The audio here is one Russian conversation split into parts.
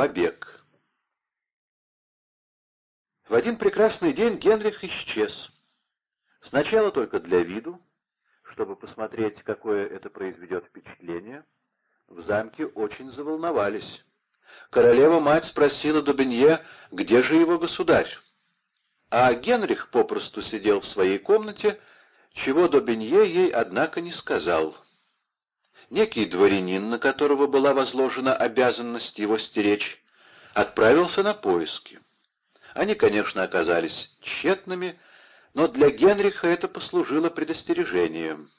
Побег. В один прекрасный день Генрих исчез. Сначала только для виду, чтобы посмотреть, какое это произведет впечатление. В замке очень заволновались. Королева-мать спросила Дубенье, где же его государь. А Генрих попросту сидел в своей комнате, чего Добенье ей, однако, не сказал. Некий дворянин, на которого была возложена обязанность его стеречь, отправился на поиски. Они, конечно, оказались тщетными, но для Генриха это послужило предостережением.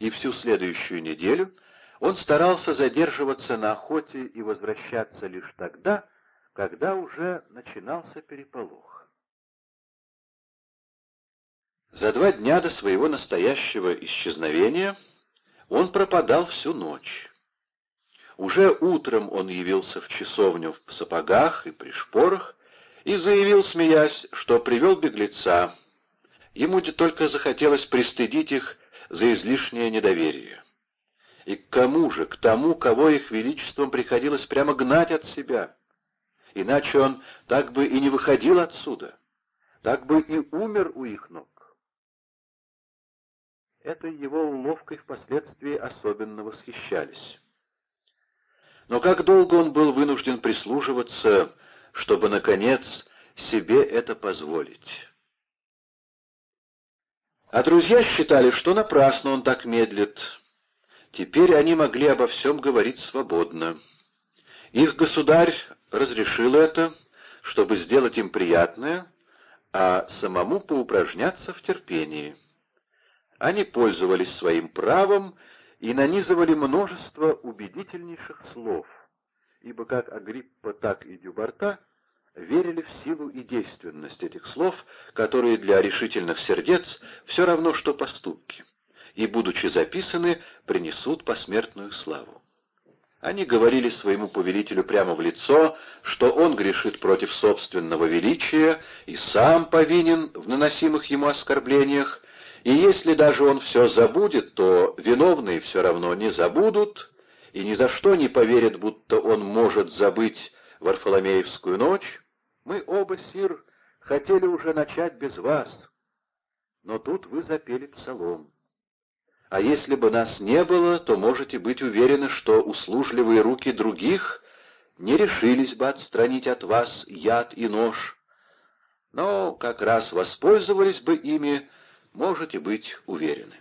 И всю следующую неделю он старался задерживаться на охоте и возвращаться лишь тогда, когда уже начинался переполох. За два дня до своего настоящего исчезновения он пропадал всю ночь. Уже утром он явился в часовню в сапогах и при шпорах и заявил, смеясь, что привел беглеца. Ему только захотелось пристыдить их за излишнее недоверие. И к кому же? К тому, кого их величеством приходилось прямо гнать от себя. Иначе он так бы и не выходил отсюда, так бы и умер у их ног. Этой его уловкой впоследствии особенно восхищались. Но как долго он был вынужден прислуживаться, чтобы, наконец, себе это позволить? А друзья считали, что напрасно он так медлит. Теперь они могли обо всем говорить свободно. Их государь разрешил это, чтобы сделать им приятное, а самому поупражняться в терпении. Они пользовались своим правом и нанизывали множество убедительнейших слов, ибо как Агриппа, так и Дюбарта верили в силу и действенность этих слов, которые для решительных сердец все равно, что поступки, и, будучи записаны, принесут посмертную славу. Они говорили своему повелителю прямо в лицо, что он грешит против собственного величия и сам повинен в наносимых ему оскорблениях, и если даже он все забудет, то виновные все равно не забудут, и ни за что не поверят, будто он может забыть Варфоломеевскую ночь. Мы оба, сир, хотели уже начать без вас, но тут вы запели псалом. А если бы нас не было, то можете быть уверены, что услужливые руки других не решились бы отстранить от вас яд и нож, но как раз воспользовались бы ими, можете быть уверены.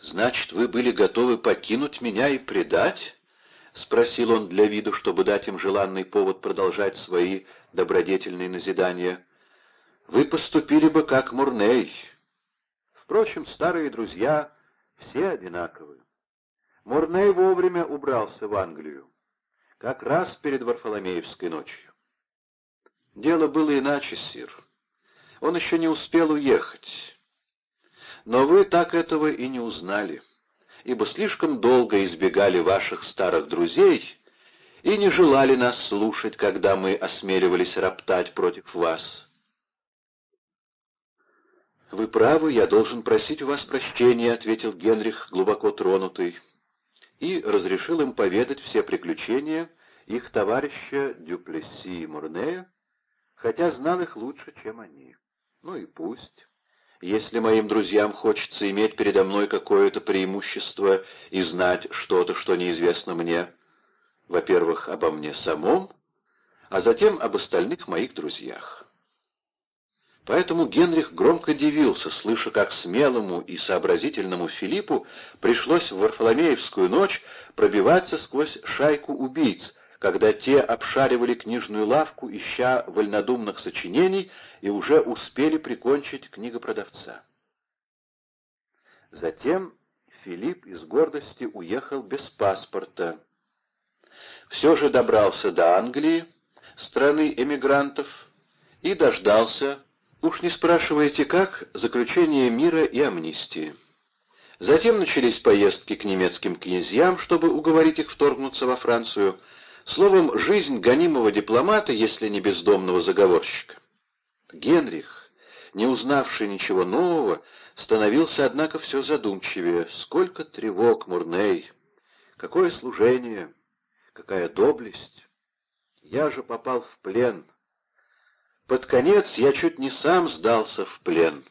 «Значит, вы были готовы покинуть меня и предать?» — спросил он для виду, чтобы дать им желанный повод продолжать свои добродетельные назидания. «Вы поступили бы как Мурней. Впрочем, старые друзья все одинаковы. Мурней вовремя убрался в Англию, как раз перед Варфоломеевской ночью. Дело было иначе, сир. Он еще не успел уехать. Но вы так этого и не узнали, ибо слишком долго избегали ваших старых друзей и не желали нас слушать, когда мы осмеливались роптать против вас. «Вы правы, я должен просить у вас прощения», — ответил Генрих, глубоко тронутый, и разрешил им поведать все приключения их товарища Дюплесси и Мурнея, хотя знал их лучше, чем они. Ну и пусть. Если моим друзьям хочется иметь передо мной какое-то преимущество и знать что-то, что неизвестно мне, во-первых, обо мне самом, а затем об остальных моих друзьях. Поэтому Генрих громко дивился, слыша, как смелому и сообразительному Филиппу пришлось в Варфоломеевскую ночь пробиваться сквозь шайку убийц, когда те обшаривали книжную лавку, ища вольнодумных сочинений, и уже успели прикончить книгопродавца. Затем Филипп из гордости уехал без паспорта. Все же добрался до Англии, страны эмигрантов, и дождался, уж не спрашивайте как, заключения мира и амнистии. Затем начались поездки к немецким князьям, чтобы уговорить их вторгнуться во Францию, Словом, жизнь гонимого дипломата, если не бездомного заговорщика. Генрих, не узнавший ничего нового, становился, однако, все задумчивее. Сколько тревог, Мурней! Какое служение! Какая доблесть! Я же попал в плен. Под конец я чуть не сам сдался в плен.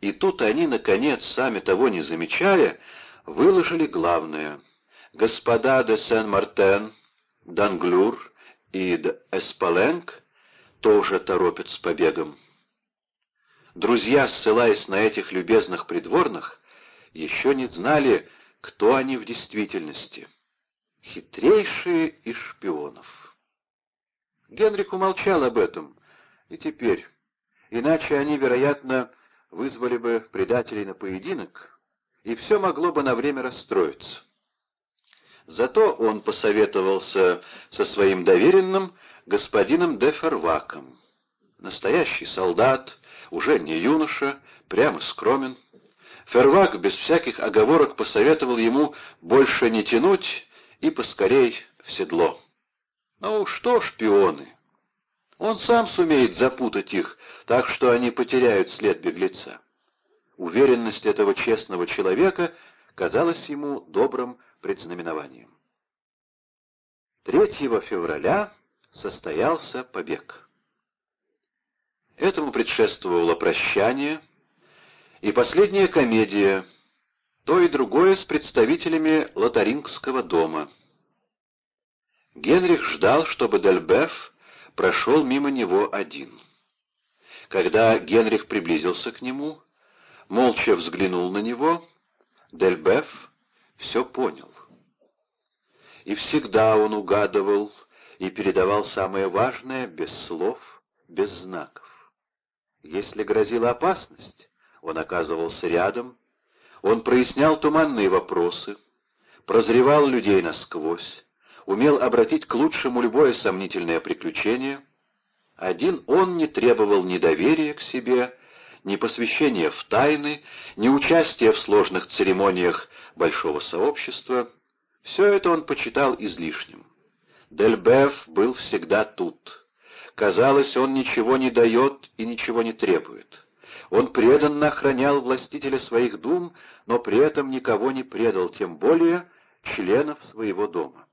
И тут они, наконец, сами того не замечая, выложили главное. Господа де Сен-Мартен, Данглюр и де Эспаленг тоже торопят с побегом. Друзья, ссылаясь на этих любезных придворных, еще не знали, кто они в действительности. Хитрейшие из шпионов. Генрих умолчал об этом, и теперь, иначе они, вероятно, вызвали бы предателей на поединок, и все могло бы на время расстроиться. Зато он посоветовался со своим доверенным господином де Ферваком. Настоящий солдат, уже не юноша, прямо скромен. Фервак без всяких оговорок посоветовал ему больше не тянуть и поскорей в седло. Ну что шпионы? Он сам сумеет запутать их, так что они потеряют след беглеца. Уверенность этого честного человека казалась ему добрым предзнаменованием. 3 февраля состоялся побег. Этому предшествовало прощание и последняя комедия, то и другое с представителями Лотарингского дома. Генрих ждал, чтобы Дельбеф прошел мимо него один. Когда Генрих приблизился к нему, молча взглянул на него, Дельбеф все понял. И всегда он угадывал и передавал самое важное без слов, без знаков. Если грозила опасность, он оказывался рядом, он прояснял туманные вопросы, прозревал людей насквозь, умел обратить к лучшему любое сомнительное приключение. Один он не требовал ни доверия к себе, ни посвящения в тайны, ни участия в сложных церемониях большого сообщества. Все это он почитал излишним. Дельбеф был всегда тут. Казалось, он ничего не дает и ничего не требует. Он преданно охранял властителя своих дум, но при этом никого не предал, тем более членов своего дома.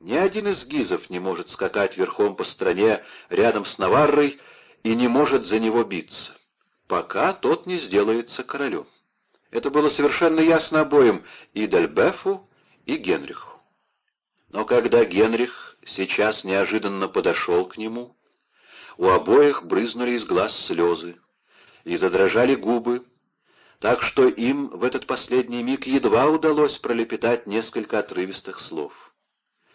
Ни один из гизов не может скакать верхом по стране рядом с Наваррой и не может за него биться, пока тот не сделается королем. Это было совершенно ясно обоим, и Дальбефу, и Генриху. Но когда Генрих сейчас неожиданно подошел к нему, у обоих брызнули из глаз слезы и задрожали губы, так что им в этот последний миг едва удалось пролепетать несколько отрывистых слов.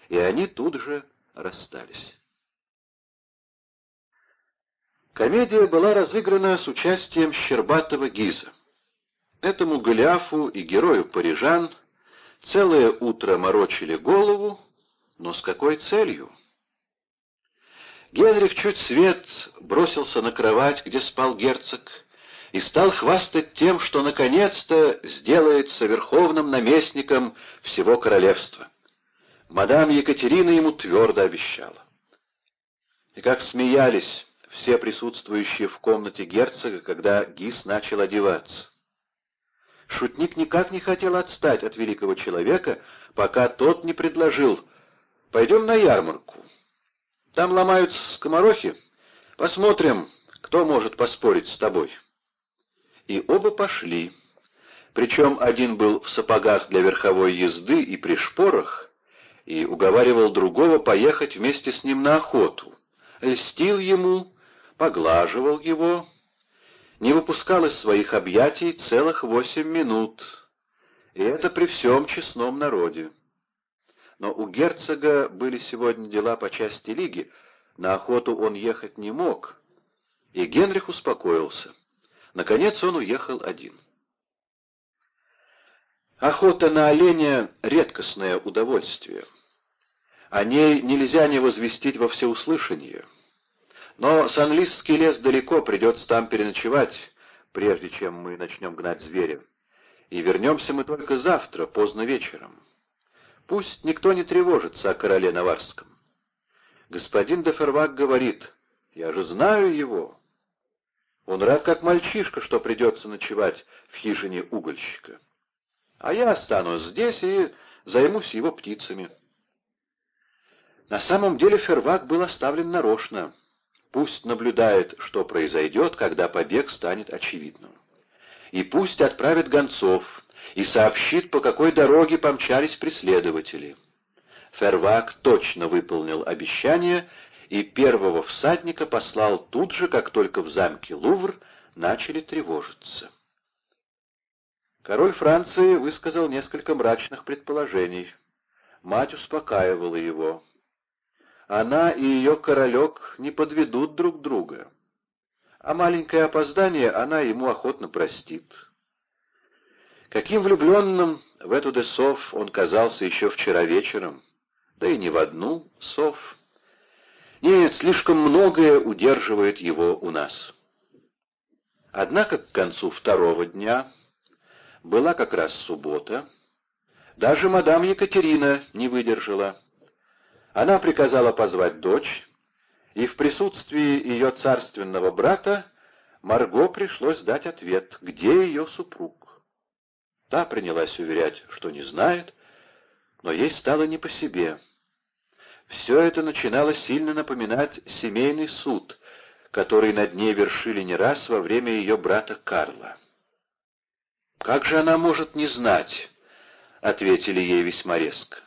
И они тут же расстались. Комедия была разыграна с участием Щербатого Гиза. Этому Голиафу и герою парижан целое утро морочили голову, но с какой целью? Генрих чуть свет бросился на кровать, где спал герцог, и стал хвастать тем, что наконец-то сделается верховным наместником всего королевства. Мадам Екатерина ему твердо обещала. И как смеялись все присутствующие в комнате герцога, когда Гис начал одеваться. Шутник никак не хотел отстать от великого человека, пока тот не предложил «Пойдем на ярмарку». Там ломаются скоморохи. Посмотрим, кто может поспорить с тобой. И оба пошли. Причем один был в сапогах для верховой езды и при шпорах, и уговаривал другого поехать вместе с ним на охоту. Льстил ему, поглаживал его, не выпускал из своих объятий целых восемь минут. И это при всем честном народе но у герцога были сегодня дела по части лиги, на охоту он ехать не мог, и Генрих успокоился. Наконец он уехал один. Охота на оленя — редкостное удовольствие. О ней нельзя не возвестить во всеуслышание. Но Санлисский лес далеко, придется там переночевать, прежде чем мы начнем гнать зверя. И вернемся мы только завтра, поздно вечером. Пусть никто не тревожится о короле Наварском. Господин де Фервак говорит, я же знаю его. Он рад, как мальчишка, что придется ночевать в хижине угольщика. А я останусь здесь и займусь его птицами. На самом деле Фервак был оставлен нарочно. Пусть наблюдает, что произойдет, когда побег станет очевидным. И пусть отправит гонцов и сообщит, по какой дороге помчались преследователи. Фервак точно выполнил обещание и первого всадника послал тут же, как только в замке Лувр начали тревожиться. Король Франции высказал несколько мрачных предположений. Мать успокаивала его. Она и ее королек не подведут друг друга. А маленькое опоздание она ему охотно простит. Каким влюбленным в эту Десов он казался еще вчера вечером, да и не в одну сов. Нет, слишком многое удерживает его у нас. Однако к концу второго дня была как раз суббота. Даже мадам Екатерина не выдержала. Она приказала позвать дочь, и в присутствии ее царственного брата Марго пришлось дать ответ, где ее супруг. Та принялась уверять, что не знает, но ей стало не по себе. Все это начинало сильно напоминать семейный суд, который над ней вершили не раз во время ее брата Карла. «Как же она может не знать?» — ответили ей весьма резко.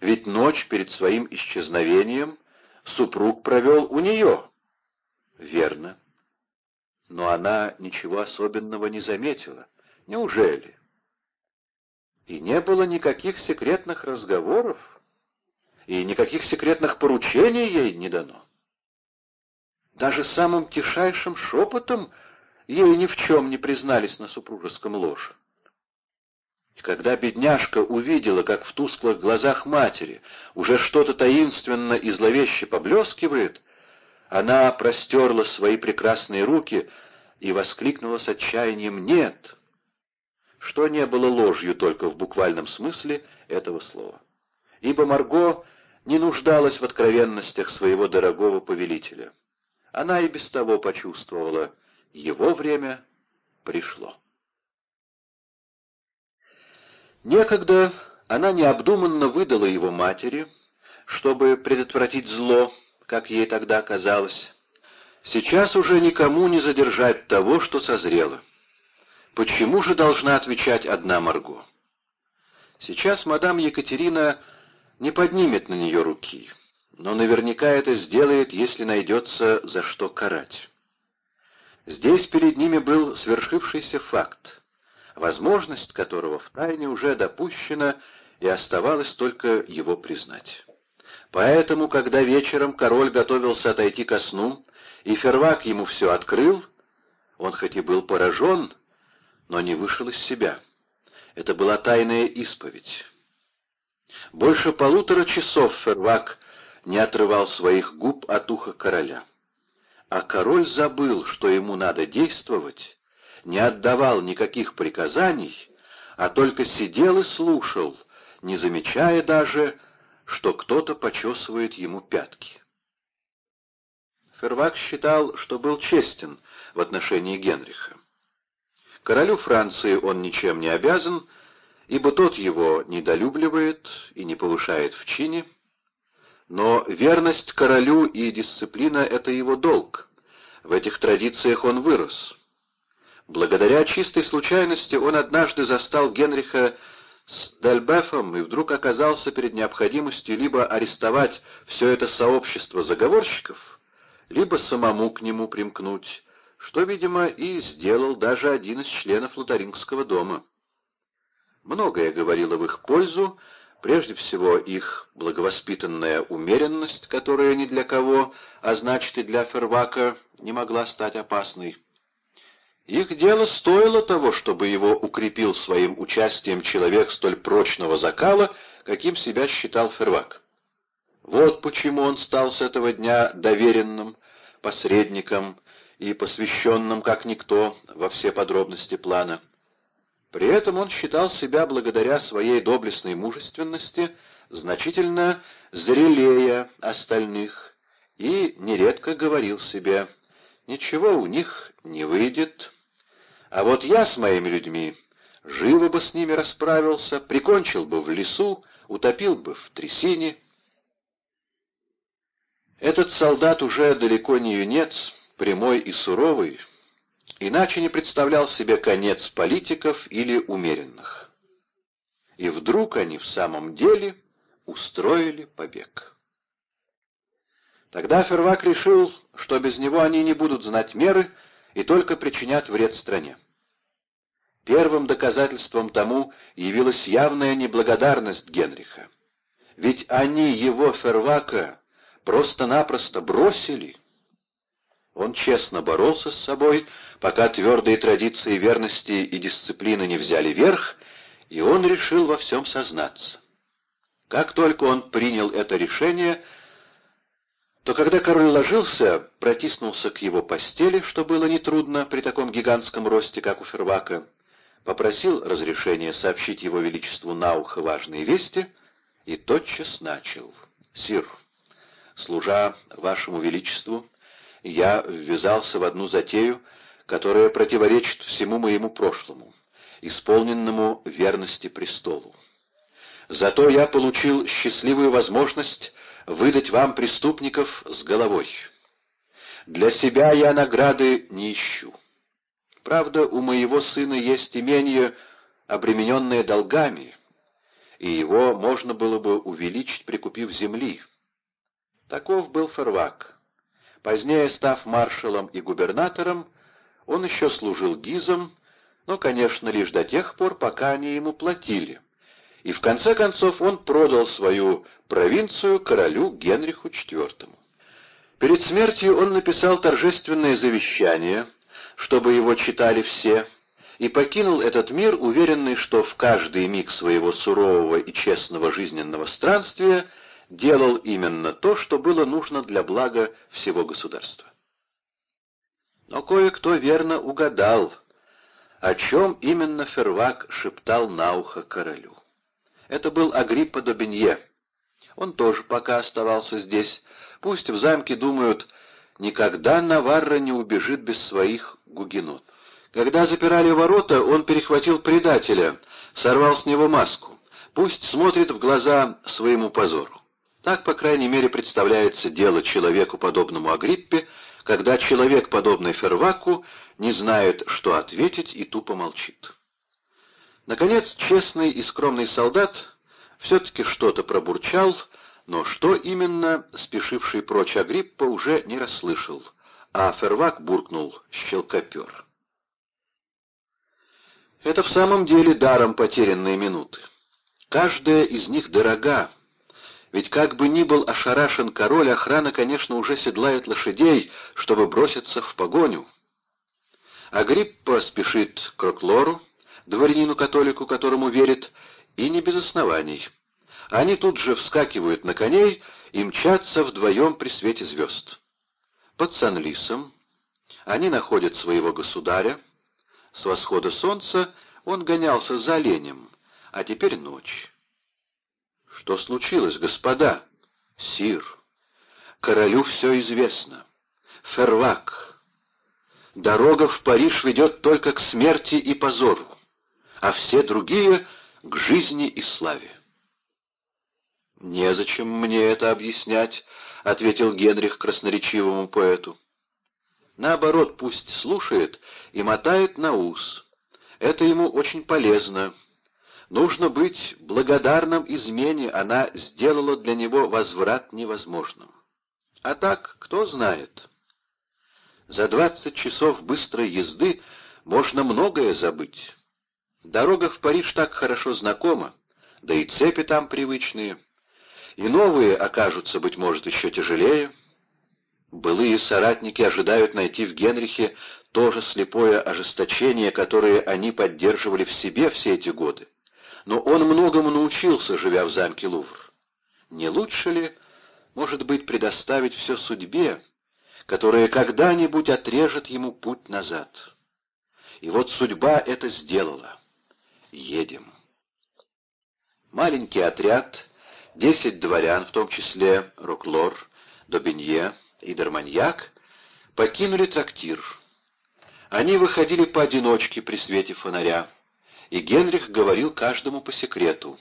«Ведь ночь перед своим исчезновением супруг провел у нее». «Верно. Но она ничего особенного не заметила. Неужели?» «И не было никаких секретных разговоров, и никаких секретных поручений ей не дано. Даже самым тишайшим шепотом ей ни в чем не признались на супружеском ложе. Когда бедняжка увидела, как в тусклых глазах матери уже что-то таинственно и зловеще поблескивает, она простерла свои прекрасные руки и воскликнула с отчаянием «Нет!», что не было ложью только в буквальном смысле этого слова. Ибо Марго не нуждалась в откровенностях своего дорогого повелителя. Она и без того почувствовала, его время пришло. Некогда она необдуманно выдала его матери, чтобы предотвратить зло, как ей тогда казалось. Сейчас уже никому не задержать того, что созрело. Почему же должна отвечать одна Марго? Сейчас мадам Екатерина не поднимет на нее руки, но наверняка это сделает, если найдется за что карать. Здесь перед ними был свершившийся факт, возможность которого втайне уже допущена, и оставалось только его признать. Поэтому, когда вечером король готовился отойти ко сну, и Фервак ему все открыл, он хоть и был поражен, но не вышел из себя. Это была тайная исповедь. Больше полутора часов Фервак не отрывал своих губ от уха короля. А король забыл, что ему надо действовать, не отдавал никаких приказаний, а только сидел и слушал, не замечая даже, что кто-то почесывает ему пятки. Фервак считал, что был честен в отношении Генриха. Королю Франции он ничем не обязан, ибо тот его недолюбливает и не повышает в чине, но верность королю и дисциплина — это его долг. В этих традициях он вырос. Благодаря чистой случайности он однажды застал Генриха с Дальбефом и вдруг оказался перед необходимостью либо арестовать все это сообщество заговорщиков, либо самому к нему примкнуть, что, видимо, и сделал даже один из членов Лотарингского дома. Многое говорило в их пользу, Прежде всего, их благовоспитанная умеренность, которая ни для кого, а значит и для Фервака, не могла стать опасной. Их дело стоило того, чтобы его укрепил своим участием человек столь прочного закала, каким себя считал Фервак. Вот почему он стал с этого дня доверенным, посредником и посвященным, как никто, во все подробности плана. При этом он считал себя, благодаря своей доблестной мужественности, значительно зрелее остальных и нередко говорил себе «Ничего у них не выйдет, а вот я с моими людьми живо бы с ними расправился, прикончил бы в лесу, утопил бы в трясине». Этот солдат уже далеко не юнец, прямой и суровый, иначе не представлял себе конец политиков или умеренных. И вдруг они в самом деле устроили побег. Тогда Фервак решил, что без него они не будут знать меры и только причинят вред стране. Первым доказательством тому явилась явная неблагодарность Генриха. Ведь они его, Фервака, просто-напросто бросили. Он честно боролся с собой, пока твердые традиции верности и дисциплины не взяли верх, и он решил во всем сознаться. Как только он принял это решение, то когда король ложился, протиснулся к его постели, что было нетрудно при таком гигантском росте, как у Фервака, попросил разрешения сообщить его величеству на ухо важные вести и тотчас начал. «Сир, служа вашему величеству, я ввязался в одну затею, которая противоречит всему моему прошлому, исполненному верности престолу. Зато я получил счастливую возможность выдать вам преступников с головой. Для себя я награды не ищу. Правда, у моего сына есть имение, обремененное долгами, и его можно было бы увеличить, прикупив земли. Таков был Фервак. Позднее, став маршалом и губернатором, он еще служил гизом, но, конечно, лишь до тех пор, пока они ему платили. И в конце концов он продал свою провинцию королю Генриху IV. Перед смертью он написал торжественное завещание, чтобы его читали все, и покинул этот мир, уверенный, что в каждый миг своего сурового и честного жизненного странствия делал именно то, что было нужно для блага всего государства. Но кое-кто верно угадал, о чем именно Фервак шептал на ухо королю. Это был Агриппа Добенье. Он тоже пока оставался здесь. Пусть в замке думают, никогда Наварра не убежит без своих гугенот. Когда запирали ворота, он перехватил предателя, сорвал с него маску. Пусть смотрит в глаза своему позору. Так, по крайней мере, представляется дело человеку, подобному Агриппе, когда человек, подобный Ферваку, не знает, что ответить и тупо молчит. Наконец, честный и скромный солдат все-таки что-то пробурчал, но что именно, спешивший прочь Агриппа, уже не расслышал, а Фервак буркнул «щелкопер». Это в самом деле даром потерянные минуты. Каждая из них дорога, ведь как бы ни был ошарашен король, охрана, конечно, уже седлает лошадей, чтобы броситься в погоню. Агриппа спешит к Роклору, дворянину-католику, которому верит, и не без оснований. Они тут же вскакивают на коней и мчатся вдвоем при свете звезд. Под Сан-Лисом они находят своего государя. С восхода солнца он гонялся за оленем, а теперь ночь. Что случилось, господа? Сир, королю все известно. Фервак. Дорога в Париж ведет только к смерти и позору, а все другие — к жизни и славе. «Незачем мне это объяснять», — ответил Генрих красноречивому поэту. «Наоборот, пусть слушает и мотает на ус. Это ему очень полезно, Нужно быть благодарным измене, она сделала для него возврат невозможным. А так, кто знает. За двадцать часов быстрой езды можно многое забыть. Дорога в Париж так хорошо знакома, да и цепи там привычные. И новые окажутся, быть может, еще тяжелее. Былые соратники ожидают найти в Генрихе то же слепое ожесточение, которое они поддерживали в себе все эти годы но он многому научился, живя в замке Лувр. Не лучше ли, может быть, предоставить все судьбе, которая когда-нибудь отрежет ему путь назад? И вот судьба это сделала. Едем. Маленький отряд, десять дворян, в том числе Роклор, Добенье и Дарманьяк, покинули трактир. Они выходили поодиночке при свете фонаря и Генрих говорил каждому по секрету.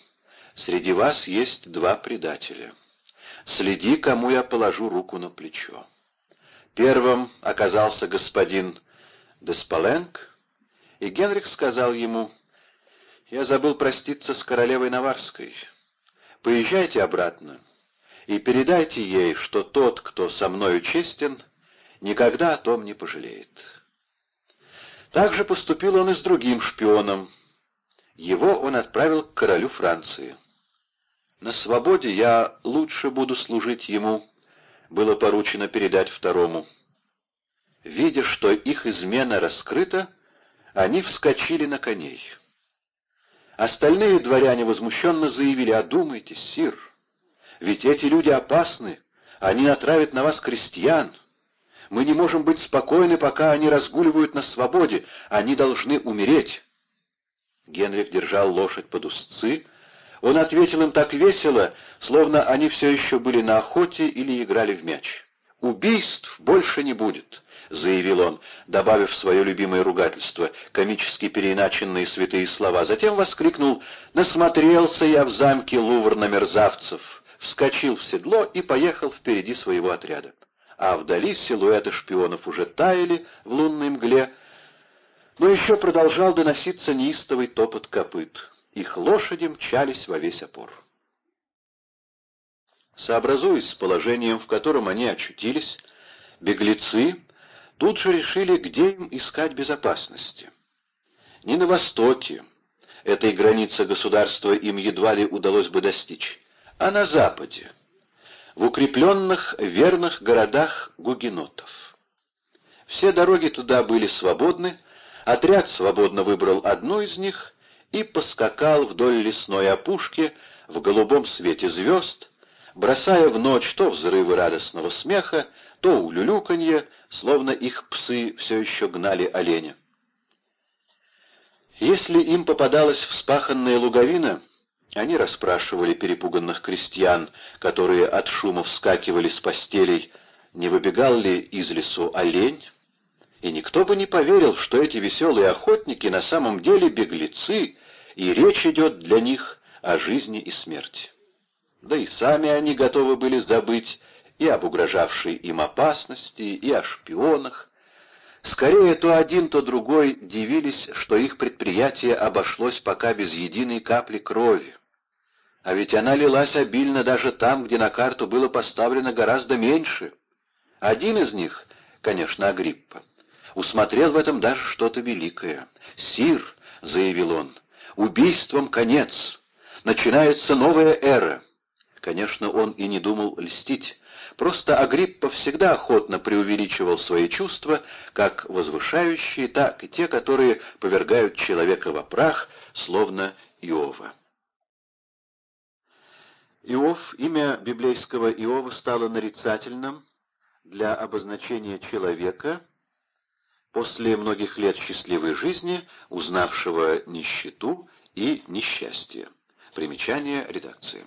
«Среди вас есть два предателя. следи, кому я положу руку на плечо. Первым оказался господин Деспаленк, и Генрих сказал ему, «Я забыл проститься с королевой Наварской. Поезжайте обратно и передайте ей, что тот, кто со мною честен, никогда о том не пожалеет». Так же поступил он и с другим шпионом. Его он отправил к королю Франции. «На свободе я лучше буду служить ему», — было поручено передать второму. Видя, что их измена раскрыта, они вскочили на коней. Остальные дворяне возмущенно заявили, «Одумайтесь, сир, ведь эти люди опасны, они натравят на вас крестьян». Мы не можем быть спокойны, пока они разгуливают на свободе. Они должны умереть. Генрих держал лошадь под узцы. Он ответил им так весело, словно они все еще были на охоте или играли в мяч. «Убийств больше не будет», — заявил он, добавив свое любимое ругательство, комически переиначенные святые слова. Затем воскликнул «Насмотрелся я в замке Лувр на мерзавцев», вскочил в седло и поехал впереди своего отряда а вдали силуэты шпионов уже таяли в лунной мгле, но еще продолжал доноситься неистовый топот копыт. Их лошади мчались во весь опор. Сообразуясь с положением, в котором они очутились, беглецы тут же решили, где им искать безопасности. Не на востоке, этой границы государства им едва ли удалось бы достичь, а на западе, в укрепленных верных городах гугенотов. Все дороги туда были свободны, отряд свободно выбрал одну из них и поскакал вдоль лесной опушки в голубом свете звезд, бросая в ночь то взрывы радостного смеха, то улюлюканье, словно их псы все еще гнали оленя. Если им попадалась вспаханная луговина, они расспрашивали перепуганных крестьян, которые от шума вскакивали с постелей, не выбегал ли из лесу олень, и никто бы не поверил, что эти веселые охотники на самом деле беглецы, и речь идет для них о жизни и смерти. Да и сами они готовы были забыть и об угрожавшей им опасности, и о шпионах. Скорее, то один, то другой дивились, что их предприятие обошлось пока без единой капли крови. А ведь она лилась обильно даже там, где на карту было поставлено гораздо меньше. Один из них, конечно, Агриппа, усмотрел в этом даже что-то великое. «Сир», — заявил он, — «убийством конец. Начинается новая эра». Конечно, он и не думал льстить. Просто Агриппа всегда охотно преувеличивал свои чувства, как возвышающие, так и те, которые повергают человека во прах, словно Иова. Иов, имя библейского Иова стало нарицательным для обозначения человека, после многих лет счастливой жизни, узнавшего нищету и несчастье. Примечание редакции.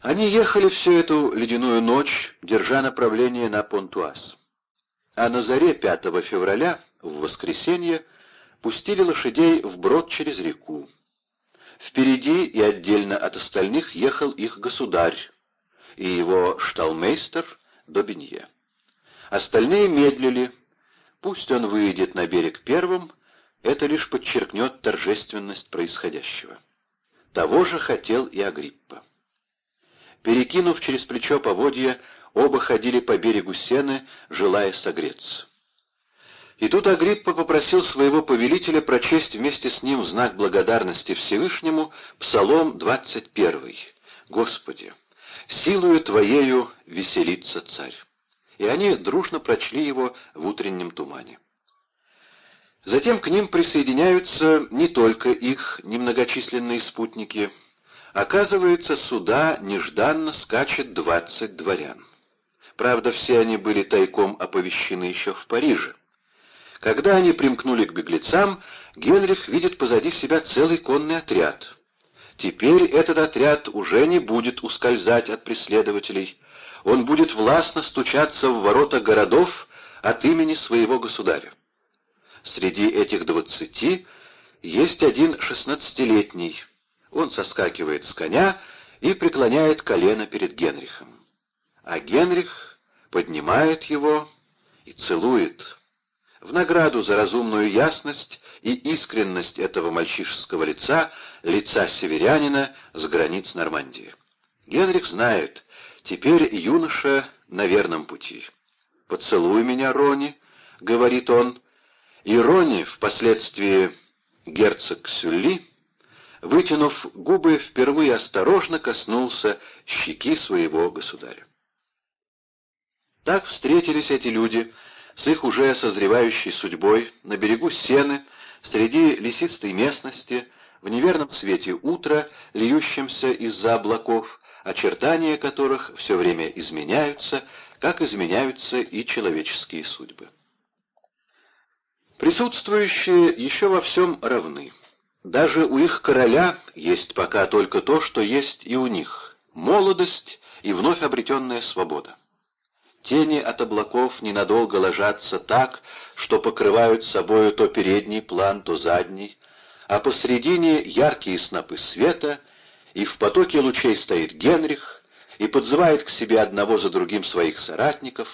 Они ехали всю эту ледяную ночь, держа направление на Понтуаз. А на заре 5 февраля, в воскресенье, пустили лошадей вброд через реку. Впереди и отдельно от остальных ехал их государь и его шталмейстер Добинье. Остальные медлили. Пусть он выйдет на берег первым, это лишь подчеркнет торжественность происходящего. Того же хотел и Агриппа. Перекинув через плечо поводья, оба ходили по берегу сены, желая согреться. И тут Агриппа попросил своего повелителя прочесть вместе с ним в знак благодарности Всевышнему Псалом 21. «Господи, силою Твоею веселится царь». И они дружно прочли его в утреннем тумане. Затем к ним присоединяются не только их немногочисленные спутники. Оказывается, сюда нежданно скачет двадцать дворян. Правда, все они были тайком оповещены еще в Париже. Когда они примкнули к беглецам, Генрих видит позади себя целый конный отряд. Теперь этот отряд уже не будет ускользать от преследователей. Он будет властно стучаться в ворота городов от имени своего государя. Среди этих двадцати есть один шестнадцатилетний. Он соскакивает с коня и преклоняет колено перед Генрихом. А Генрих поднимает его и целует. В награду за разумную ясность и искренность этого мальчишеского лица, лица северянина с границ Нормандии. Генрих знает, теперь юноша на верном пути. «Поцелуй меня, Рони», — говорит он, и Рони, впоследствии герцог Сюлли, вытянув губы, впервые осторожно коснулся щеки своего государя. Так встретились эти люди с их уже созревающей судьбой на берегу Сены, среди лесистой местности, в неверном свете утра, льющемся из-за облаков, очертания которых все время изменяются, как изменяются и человеческие судьбы. Присутствующие еще во всем равны. Даже у их короля есть пока только то, что есть и у них — молодость и вновь обретенная свобода. Тени от облаков ненадолго ложатся так, что покрывают собою то передний план, то задний, а посредине яркие снопы света, и в потоке лучей стоит Генрих, и подзывает к себе одного за другим своих соратников.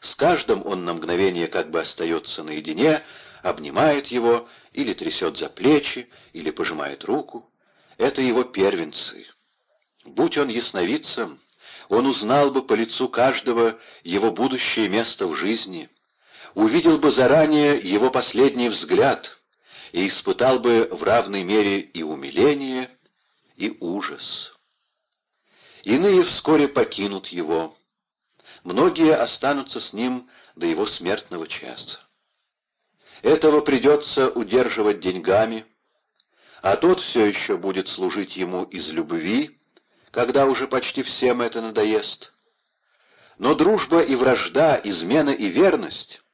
С каждым он на мгновение как бы остается наедине, обнимает его, или трясет за плечи, или пожимает руку. Это его первенцы. Будь он ясновидцем, он узнал бы по лицу каждого его будущее место в жизни, увидел бы заранее его последний взгляд и испытал бы в равной мере и умиление, и ужас. Иные вскоре покинут его, многие останутся с ним до его смертного часа. Этого придется удерживать деньгами, а тот все еще будет служить ему из любви, когда уже почти всем это надоест. Но дружба и вражда, измена и верность —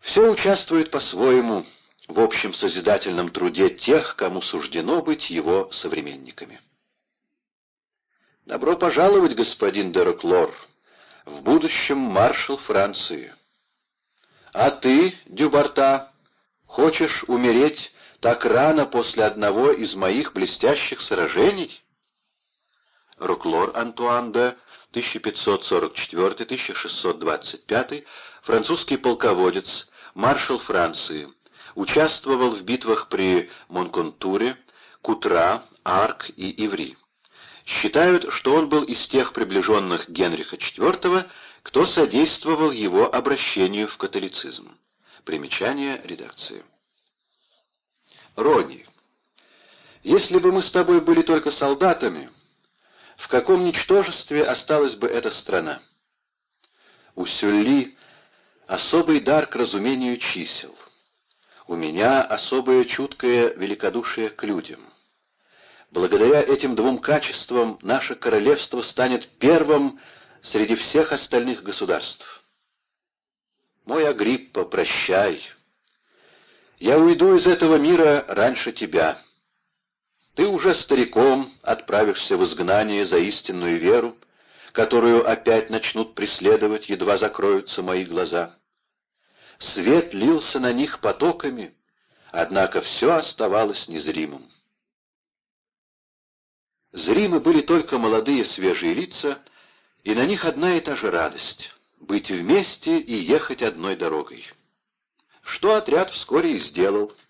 все участвует по-своему в общем созидательном труде тех, кому суждено быть его современниками. Добро пожаловать, господин Дероклор, в будущем маршал Франции. А ты, Дюбарта, хочешь умереть так рано после одного из моих блестящих сражений? Руклор Антуан де 1544-1625, французский полководец, маршал Франции, участвовал в битвах при Монконтуре, Кутра, Арк и Иври. Считают, что он был из тех приближенных Генриха IV, кто содействовал его обращению в католицизм. Примечание редакции. Рони, если бы мы с тобой были только солдатами, в каком ничтожестве осталась бы эта страна? У Сюлли особый дар к разумению чисел. У меня особое чуткое великодушие к людям. Благодаря этим двум качествам наше королевство станет первым среди всех остальных государств. Мой Агриппа, прощай. Я уйду из этого мира раньше тебя. Ты уже стариком отправишься в изгнание за истинную веру, которую опять начнут преследовать, едва закроются мои глаза. Свет лился на них потоками, однако все оставалось незримым. Зримы были только молодые свежие лица, и на них одна и та же радость — быть вместе и ехать одной дорогой. Что отряд вскоре и сделал —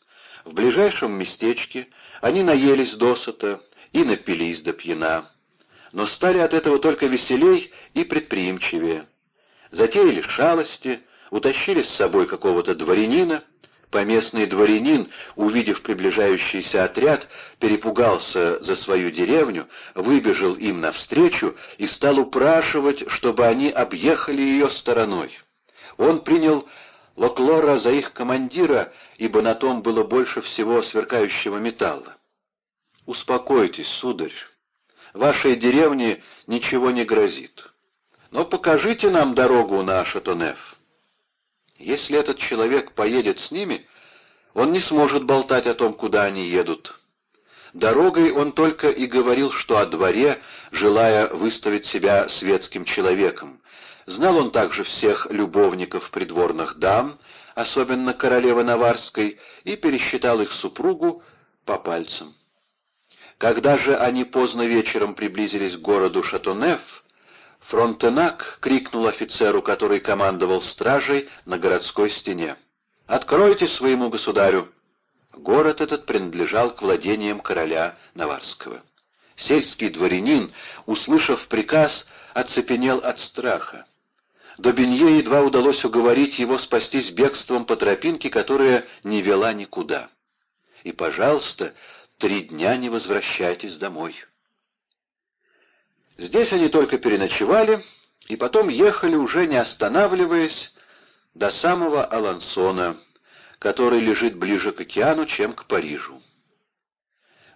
в ближайшем местечке они наелись досыта и напились до пьяна, но стали от этого только веселей и предприимчивее. Затеяли шалости, утащили с собой какого-то дворянина. Поместный дворянин, увидев приближающийся отряд, перепугался за свою деревню, выбежал им навстречу и стал упрашивать, чтобы они объехали ее стороной. Он принял Локлора за их командира, ибо на том было больше всего сверкающего металла. «Успокойтесь, сударь, вашей деревне ничего не грозит. Но покажите нам дорогу на Шатонеф. Если этот человек поедет с ними, он не сможет болтать о том, куда они едут». Дорогой он только и говорил, что о дворе, желая выставить себя светским человеком, Знал он также всех любовников придворных дам, особенно королевы Наварской, и пересчитал их супругу по пальцам. Когда же они поздно вечером приблизились к городу Шатонеф, Фронтенак крикнул офицеру, который командовал стражей на городской стене. «Откройте своему государю!» Город этот принадлежал к владениям короля Наварского. Сельский дворянин, услышав приказ, оцепенел от страха. Добенье едва удалось уговорить его спастись бегством по тропинке, которая не вела никуда. И, пожалуйста, три дня не возвращайтесь домой. Здесь они только переночевали, и потом ехали, уже не останавливаясь, до самого Алансона, который лежит ближе к океану, чем к Парижу.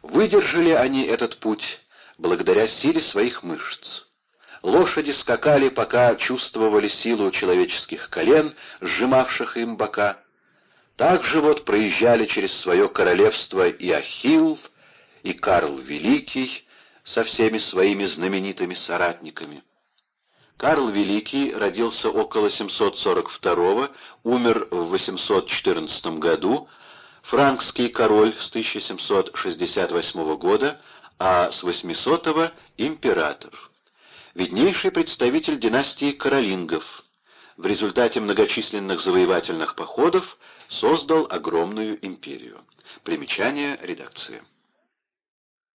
Выдержали они этот путь благодаря силе своих мышц. Лошади скакали, пока чувствовали силу человеческих колен, сжимавших им бока. Также вот проезжали через свое королевство и Ахилл, и Карл Великий со всеми своими знаменитыми соратниками. Карл Великий родился около 742 умер в 814 году, франкский король с 1768 года, а с 800 император. Виднейший представитель династии Каролингов. В результате многочисленных завоевательных походов создал огромную империю. Примечание редакции.